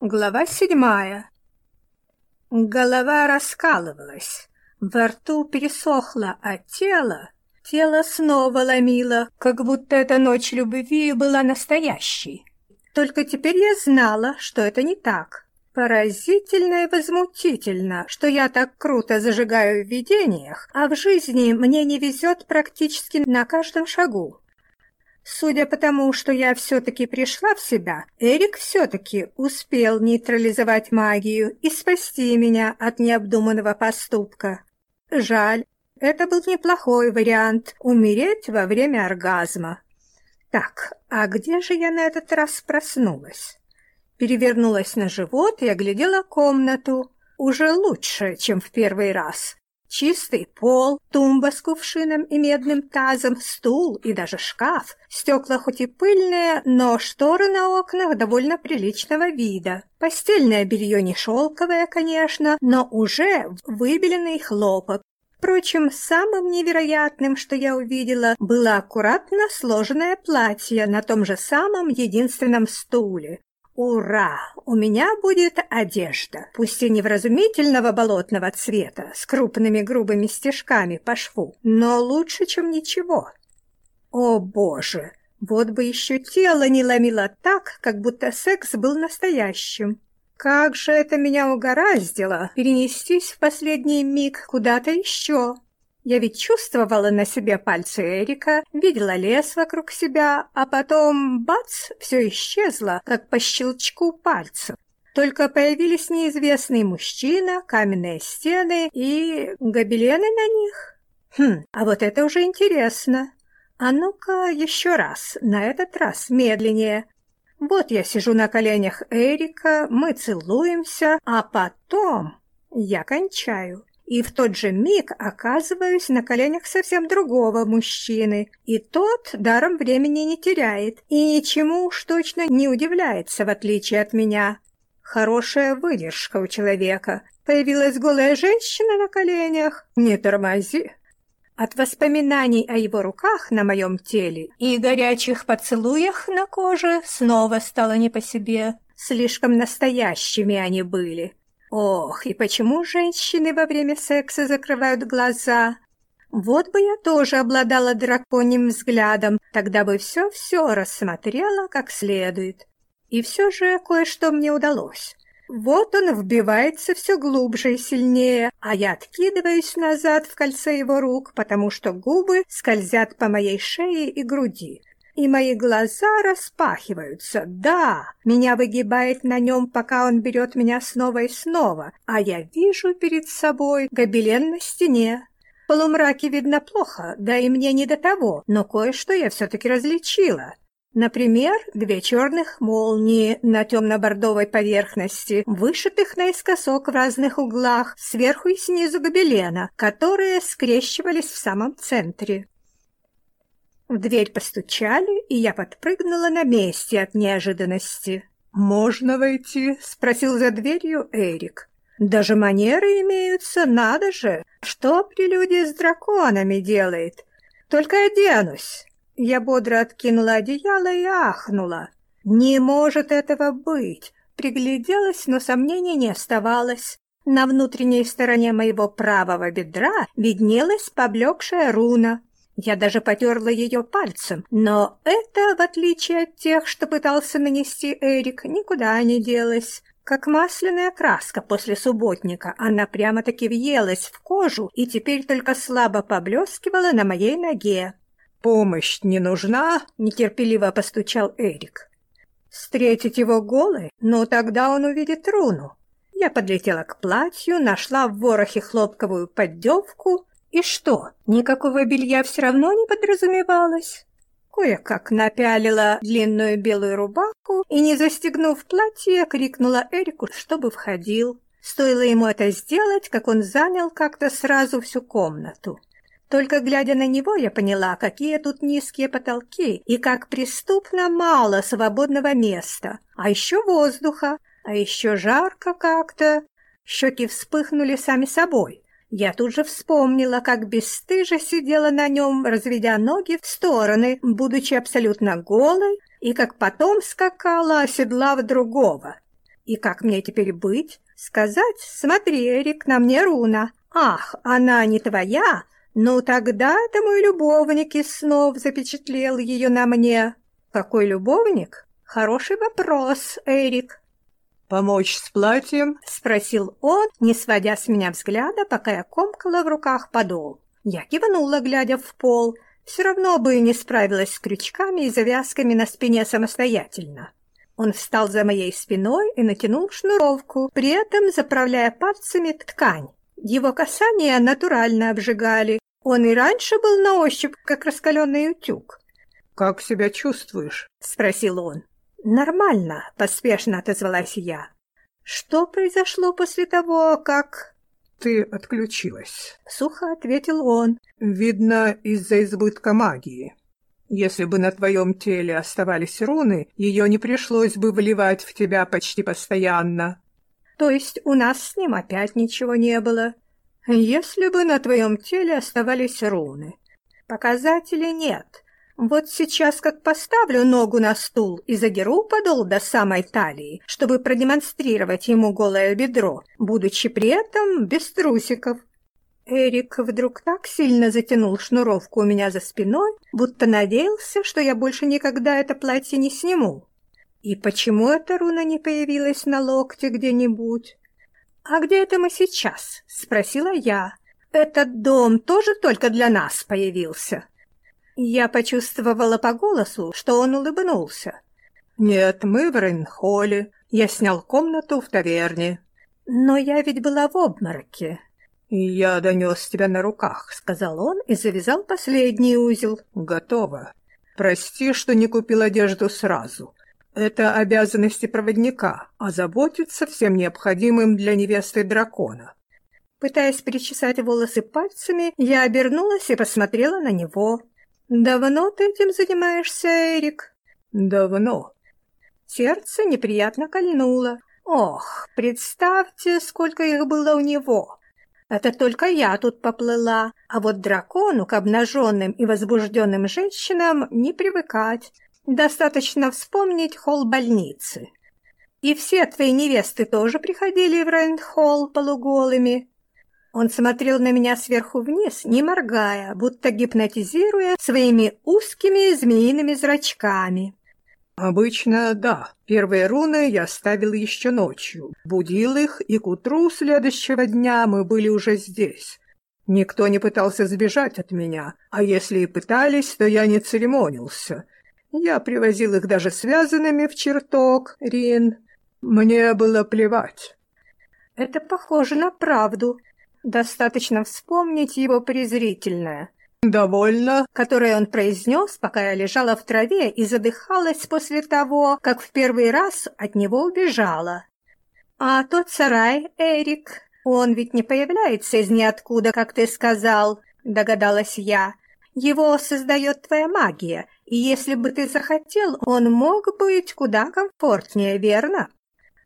Глава седьмая. Голова раскалывалась, во рту пересохло, а тело... Тело снова ломило, как будто эта ночь любви была настоящей. Только теперь я знала, что это не так. Поразительно и возмутительно, что я так круто зажигаю в видениях, а в жизни мне не везет практически на каждом шагу. Судя по тому, что я все-таки пришла в себя, Эрик все-таки успел нейтрализовать магию и спасти меня от необдуманного поступка. Жаль, это был неплохой вариант — умереть во время оргазма. Так, а где же я на этот раз проснулась? Перевернулась на живот и оглядела комнату. Уже лучше, чем в первый раз. Чистый пол, тумба с кувшином и медным тазом, стул и даже шкаф. Стекла хоть и пыльные, но шторы на окнах довольно приличного вида. Постельное белье не шелковое, конечно, но уже выбеленный хлопок. Впрочем, самым невероятным, что я увидела, было аккуратно сложенное платье на том же самом единственном стуле. Ура! У меня будет одежда, пусть и невразумительного болотного цвета, с крупными грубыми стежками по шву, но лучше, чем ничего. О, боже! Вот бы еще тело не ломило так, как будто секс был настоящим. Как же это меня угораздило перенестись в последний миг куда-то еще. Я ведь чувствовала на себе пальцы Эрика, видела лес вокруг себя, а потом, бац, все исчезло, как по щелчку пальцев. Только появились неизвестный мужчина, каменные стены и гобелены на них. Хм, а вот это уже интересно. А ну-ка еще раз, на этот раз медленнее. Вот я сижу на коленях Эрика, мы целуемся, а потом я кончаю и в тот же миг оказываюсь на коленях совсем другого мужчины, и тот даром времени не теряет и ничему уж точно не удивляется, в отличие от меня. Хорошая выдержка у человека. Появилась голая женщина на коленях. Не тормози. От воспоминаний о его руках на моем теле и горячих поцелуях на коже снова стало не по себе. Слишком настоящими они были. Ох, и почему женщины во время секса закрывают глаза? Вот бы я тоже обладала драконьим взглядом, тогда бы все-все рассмотрела как следует. И все же кое-что мне удалось. Вот он вбивается все глубже и сильнее, а я откидываюсь назад в кольце его рук, потому что губы скользят по моей шее и груди и мои глаза распахиваются. Да, меня выгибает на нем, пока он берет меня снова и снова, а я вижу перед собой гобелен на стене. В полумраке видно плохо, да и мне не до того, но кое-что я все-таки различила. Например, две черных молнии на темно-бордовой поверхности, вышитых наискосок в разных углах, сверху и снизу гобелена, которые скрещивались в самом центре. В дверь постучали, и я подпрыгнула на месте от неожиданности. «Можно войти?» — спросил за дверью Эрик. «Даже манеры имеются, надо же! Что прелюдия с драконами делает? Только оденусь!» Я бодро откинула одеяло и ахнула. «Не может этого быть!» Пригляделась, но сомнений не оставалось. На внутренней стороне моего правого бедра виднелась поблекшая руна, я даже потерла ее пальцем, но это, в отличие от тех, что пытался нанести Эрик, никуда не делось. Как масляная краска после субботника, она прямо-таки въелась в кожу и теперь только слабо поблескивала на моей ноге. «Помощь не нужна?» — нетерпеливо постучал Эрик. «Встретить его голой? Ну, тогда он увидит руну». Я подлетела к платью, нашла в ворохе хлопковую поддевку и что, никакого белья все равно не подразумевалось? Кое-как напялила длинную белую рубаху и, не застегнув платье, крикнула Эрику, чтобы входил. Стоило ему это сделать, как он занял как-то сразу всю комнату. Только глядя на него, я поняла, какие тут низкие потолки и как преступно мало свободного места, а еще воздуха, а еще жарко как-то. Щеки вспыхнули сами собой. Я тут же вспомнила, как бесстыже сидела на нем, разведя ноги в стороны, будучи абсолютно голой, и как потом скакала, оседлав другого. И как мне теперь быть? Сказать, смотри, Эрик, на мне руна. Ах, она не твоя? Ну тогда это мой любовник из снов запечатлел ее на мне. Какой любовник? Хороший вопрос, Эрик. «Помочь с платьем?» — спросил он, не сводя с меня взгляда, пока я комкала в руках подол. Я кивнула, глядя в пол. Все равно бы не справилась с крючками и завязками на спине самостоятельно. Он встал за моей спиной и натянул шнуровку, при этом заправляя пальцами ткань. Его касания натурально обжигали. Он и раньше был на ощупь, как раскаленный утюг. «Как себя чувствуешь?» — спросил он. «Нормально», — поспешно отозвалась я. «Что произошло после того, как...» «Ты отключилась», — сухо ответил он. «Видно, из-за избытка магии. Если бы на твоем теле оставались руны, ее не пришлось бы вливать в тебя почти постоянно». «То есть у нас с ним опять ничего не было? Если бы на твоем теле оставались руны. Показателей нет, вот сейчас как поставлю ногу на стул и задеру подол до самой талии, чтобы продемонстрировать ему голое бедро, будучи при этом без трусиков. Эрик вдруг так сильно затянул шнуровку у меня за спиной, будто надеялся, что я больше никогда это платье не сниму. И почему эта руна не появилась на локте где-нибудь? «А где это мы сейчас?» — спросила я. «Этот дом тоже только для нас появился?» Я почувствовала по голосу, что он улыбнулся. «Нет, мы в Рейнхолле. Я снял комнату в таверне». «Но я ведь была в обмороке». «Я донес тебя на руках», — сказал он и завязал последний узел. «Готово. Прости, что не купил одежду сразу. Это обязанности проводника, а заботиться всем необходимым для невесты дракона». Пытаясь перечесать волосы пальцами, я обернулась и посмотрела на него. «Давно ты этим занимаешься, Эрик?» «Давно». Сердце неприятно кольнуло. «Ох, представьте, сколько их было у него!» Это только я тут поплыла, а вот дракону к обнаженным и возбужденным женщинам не привыкать. Достаточно вспомнить холл больницы. И все твои невесты тоже приходили в Рэнд-холл полуголыми. Он смотрел на меня сверху вниз, не моргая, будто гипнотизируя своими узкими змеиными зрачками. «Обычно, да. Первые руны я ставил еще ночью. Будил их, и к утру следующего дня мы были уже здесь. Никто не пытался сбежать от меня, а если и пытались, то я не церемонился. Я привозил их даже связанными в чертог, Рин. Мне было плевать». «Это похоже на правду», Достаточно вспомнить его презрительное. «Довольно», которое он произнес, пока я лежала в траве и задыхалась после того, как в первый раз от него убежала. «А тот сарай, Эрик, он ведь не появляется из ниоткуда, как ты сказал», — догадалась я. «Его создает твоя магия, и если бы ты захотел, он мог быть куда комфортнее, верно?»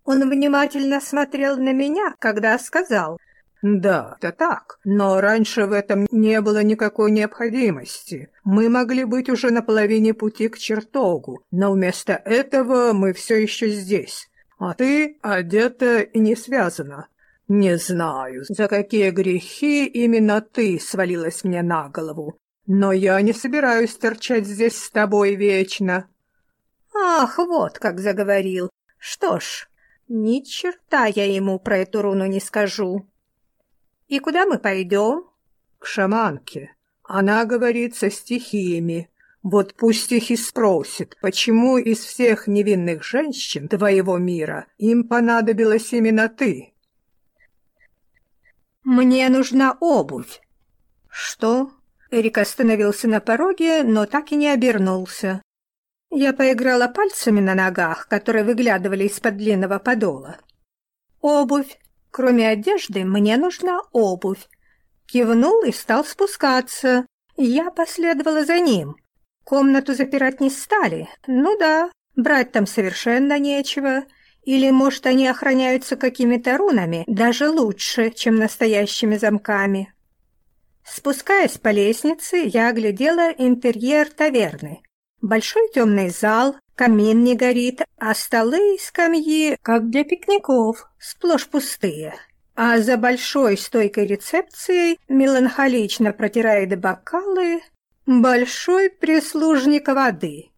Он внимательно смотрел на меня, когда сказал — «Да, это так, но раньше в этом не было никакой необходимости. Мы могли быть уже на половине пути к чертогу, но вместо этого мы все еще здесь. А ты одета и не связана. Не знаю, за какие грехи именно ты свалилась мне на голову, но я не собираюсь торчать здесь с тобой вечно». «Ах, вот как заговорил. Что ж, ни черта я ему про эту руну не скажу». «И куда мы пойдем?» «К шаманке. Она говорит со стихиями. Вот пусть их и спросит, почему из всех невинных женщин твоего мира им понадобилась именно ты?» «Мне нужна обувь». «Что?» Эрик остановился на пороге, но так и не обернулся. Я поиграла пальцами на ногах, которые выглядывали из-под длинного подола. «Обувь. Кроме одежды, мне нужна обувь. Кивнул и стал спускаться. Я последовала за ним. Комнату запирать не стали. Ну да, брать там совершенно нечего. Или, может, они охраняются какими-то рунами, даже лучше, чем настоящими замками. Спускаясь по лестнице, я оглядела интерьер таверны. Большой темный зал, Камин не горит, а столы и скамьи, как для пикников, сплошь пустые. А за большой стойкой рецепцией меланхолично протирает бокалы большой прислужник воды.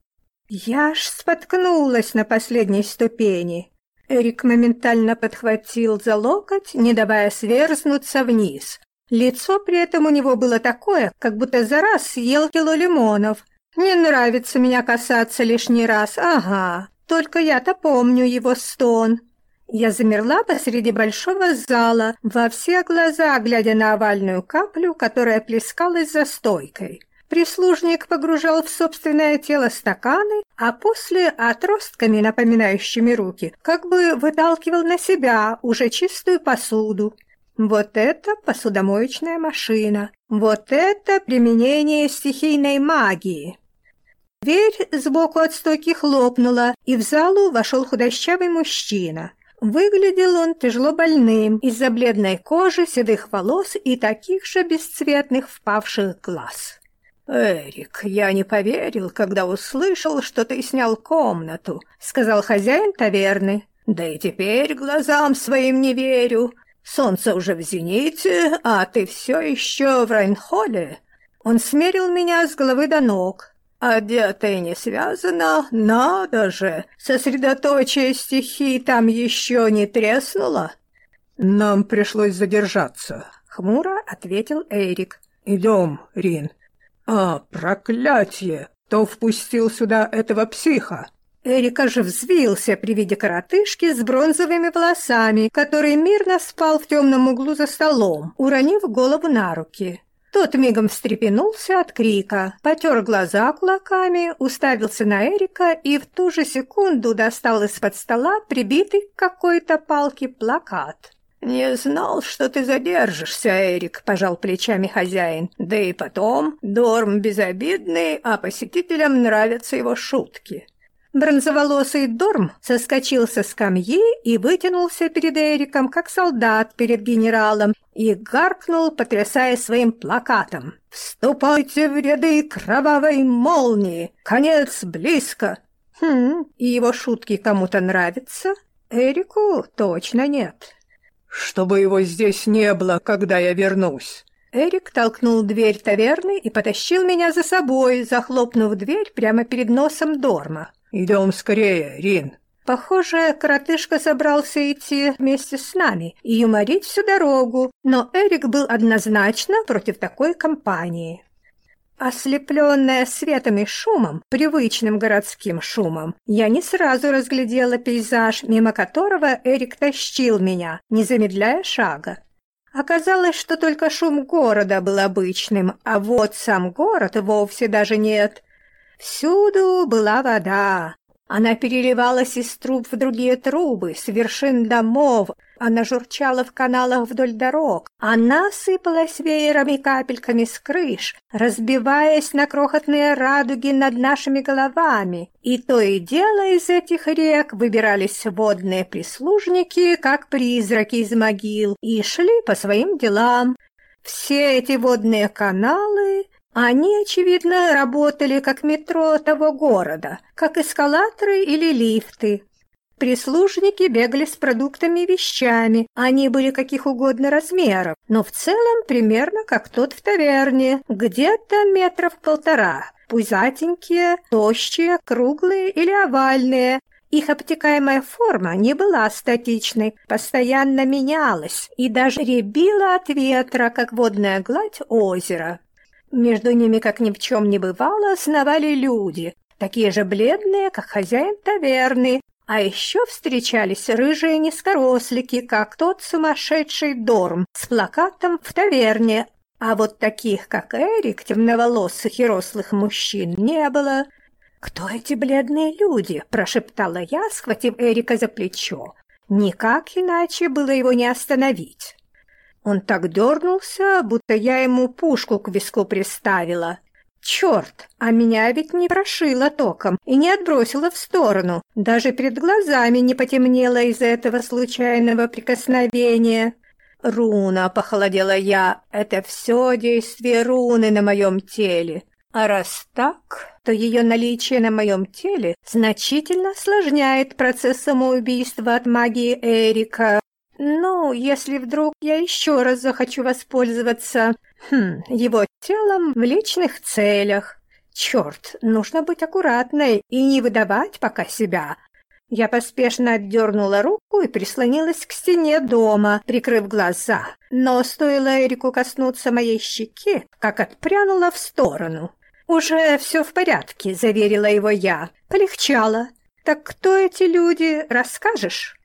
Я аж споткнулась на последней ступени. Эрик моментально подхватил за локоть, не давая сверзнуться вниз. Лицо при этом у него было такое, как будто за раз съел кило лимонов. Не нравится меня касаться лишний раз, ага. Только я-то помню его стон. Я замерла посреди большого зала, во все глаза глядя на овальную каплю, которая плескалась за стойкой. Прислужник погружал в собственное тело стаканы, а после отростками, напоминающими руки, как бы выталкивал на себя уже чистую посуду. Вот это посудомоечная машина. Вот это применение стихийной магии. Дверь сбоку от стойки хлопнула, и в залу вошел худощавый мужчина. Выглядел он тяжело больным из-за бледной кожи, седых волос и таких же бесцветных впавших глаз. «Эрик, я не поверил, когда услышал, что ты снял комнату», — сказал хозяин таверны. «Да и теперь глазам своим не верю. Солнце уже в зените, а ты все еще в Райнхолле». Он смерил меня с головы до ног. «Одетая не связана, надо же! Сосредоточие стихий там еще не треснуло?» «Нам пришлось задержаться», — хмуро ответил Эрик. «Идем, Рин, «А, проклятие! Кто впустил сюда этого психа?» Эрика же взвился при виде коротышки с бронзовыми волосами, который мирно спал в темном углу за столом, уронив голову на руки. Тот мигом встрепенулся от крика, потер глаза кулаками, уставился на Эрика и в ту же секунду достал из-под стола прибитый к какой-то палке плакат. «Не знал, что ты задержишься, Эрик», — пожал плечами хозяин. «Да и потом, Дорм безобидный, а посетителям нравятся его шутки». Бронзоволосый Дорм соскочил со скамьи и вытянулся перед Эриком, как солдат перед генералом, и гаркнул, потрясая своим плакатом. «Вступайте в ряды кровавой молнии! Конец близко!» Хм, и его шутки кому-то нравятся? Эрику точно нет чтобы его здесь не было, когда я вернусь». Эрик толкнул дверь таверны и потащил меня за собой, захлопнув дверь прямо перед носом Дорма. «Идем скорее, Рин». Похоже, коротышка собрался идти вместе с нами и юморить всю дорогу, но Эрик был однозначно против такой компании. Ослепленная светом и шумом, привычным городским шумом, я не сразу разглядела пейзаж, мимо которого Эрик тащил меня, не замедляя шага. Оказалось, что только шум города был обычным, а вот сам город вовсе даже нет. Всюду была вода, она переливалась из труб в другие трубы, с вершин домов, она журчала в каналах вдоль дорог, она сыпалась веерами капельками с крыш, разбиваясь на крохотные радуги над нашими головами, и то и дело из этих рек выбирались водные прислужники, как призраки из могил, и шли по своим делам. Все эти водные каналы они, очевидно, работали как метро того города, как эскалаторы или лифты. Прислужники бегали с продуктами и вещами, они были каких угодно размеров, но в целом примерно как тот в таверне, где-то метров полтора, пузатенькие, тощие, круглые или овальные. Их обтекаемая форма не была статичной, постоянно менялась и даже рябила от ветра, как водная гладь озера. Между ними, как ни в чем не бывало, сновали люди, такие же бледные, как хозяин таверны, а еще встречались рыжие низкорослики, как тот сумасшедший Дорм с плакатом в таверне, а вот таких, как Эрик, темноволосых и рослых мужчин, не было. «Кто эти бледные люди?» – прошептала я, схватив Эрика за плечо. Никак иначе было его не остановить. Он так дернулся, будто я ему пушку к виску приставила. Черт, а меня ведь не прошило током и не отбросило в сторону. Даже перед глазами не потемнело из-за этого случайного прикосновения. Руна, похолодела я, это все действие руны на моем теле. А раз так, то ее наличие на моем теле значительно осложняет процесс самоубийства от магии Эрика. Ну, если вдруг я еще раз захочу воспользоваться хм, его телом в личных целях. Черт, нужно быть аккуратной и не выдавать пока себя. Я поспешно отдернула руку и прислонилась к стене дома, прикрыв глаза. Но стоило Эрику коснуться моей щеки, как отпрянула в сторону. «Уже все в порядке», — заверила его я. «Полегчало. Так кто эти люди, расскажешь?»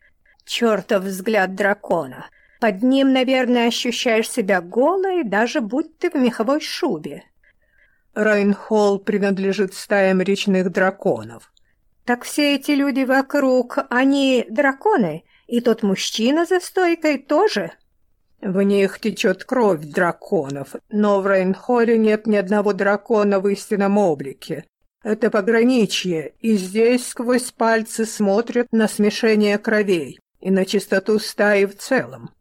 Чертов взгляд дракона. Под ним, наверное, ощущаешь себя голой, даже будь ты в меховой шубе. Райнхолл принадлежит стаям речных драконов. Так все эти люди вокруг, они драконы? И тот мужчина за стойкой тоже?» В них течет кровь драконов, но в Рейнхолле нет ни одного дракона в истинном облике. Это пограничье, и здесь сквозь пальцы смотрят на смешение кровей и на чистоту стаи в целом.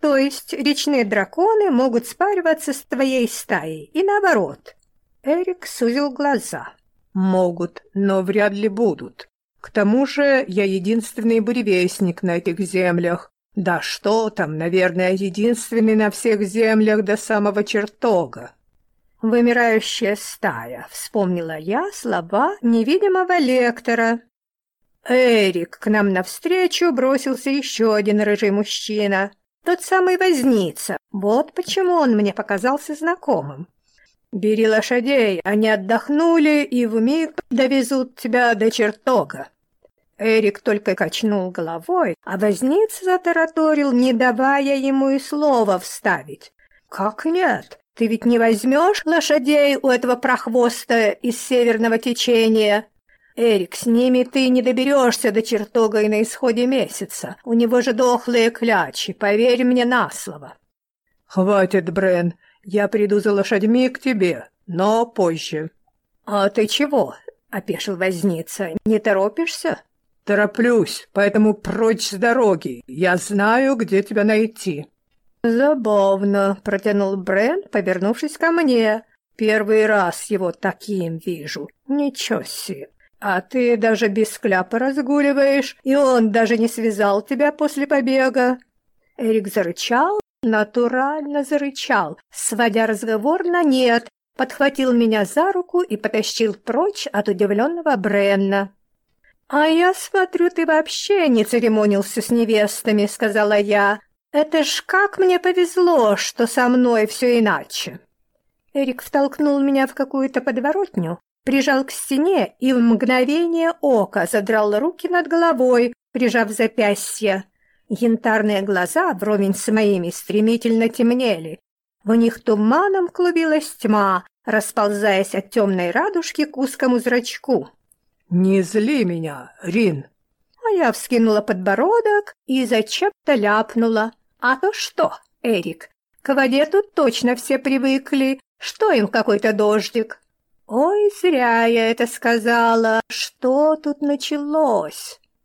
То есть речные драконы могут спариваться с твоей стаей, и наоборот. Эрик сузил глаза. Могут, но вряд ли будут. К тому же я единственный буревестник на этих землях, да что там, наверное, единственный на всех землях до самого чертога. «Вымирающая стая», — вспомнила я слова невидимого лектора. «Эрик, к нам навстречу бросился еще один рыжий мужчина, тот самый возница. Вот почему он мне показался знакомым. Бери лошадей, они отдохнули и вмиг довезут тебя до чертога». Эрик только качнул головой, а возница затараторил, не давая ему и слова вставить. «Как нет? Ты ведь не возьмешь лошадей у этого прохвоста из северного течения?» «Эрик, с ними ты не доберешься до чертога и на исходе месяца. У него же дохлые клячи, поверь мне на слово». «Хватит, Брен, я приду за лошадьми к тебе, но позже». «А ты чего?» — опешил возница. «Не торопишься?» «Тороплюсь, поэтому прочь с дороги. Я знаю, где тебя найти». «Забавно», — протянул Брен, повернувшись ко мне. «Первый раз его таким вижу. Ничего себе. А ты даже без кляпа разгуливаешь, и он даже не связал тебя после побега». Эрик зарычал, натурально зарычал, сводя разговор на нет, подхватил меня за руку и потащил прочь от удивленного Бренна. «А я смотрю, ты вообще не церемонился с невестами», — сказала я. «Это ж как мне повезло, что со мной все иначе». Эрик втолкнул меня в какую-то подворотню, прижал к стене и в мгновение ока задрал руки над головой, прижав запястье. Янтарные глаза вровень с моими стремительно темнели. В них туманом клубилась тьма, расползаясь от темной радужки к узкому зрачку. «Не зли меня, Рин!» А я вскинула подбородок и зачем-то ляпнула. «А то что, Эрик, к воде тут точно все привыкли. Что им какой-то дождик?» «Ой, зря я это сказала. Что тут началось?»